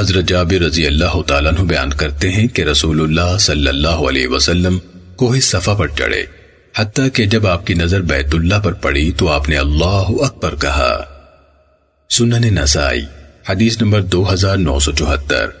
حضرت جابر رضی اللہ تعالیٰ عنہ بیان کرتے ہیں کہ رسول اللہ صلی اللہ علیہ وسلم کوہ صفا پر چڑھے، حتیٰ کہ جب آپ کی نظر بیت اللہ پر پڑی تو آپ نے اللہ اکبر کہا۔ سنن نسائی، حدیث نمبر دو ہزار نو سو چوہتر۔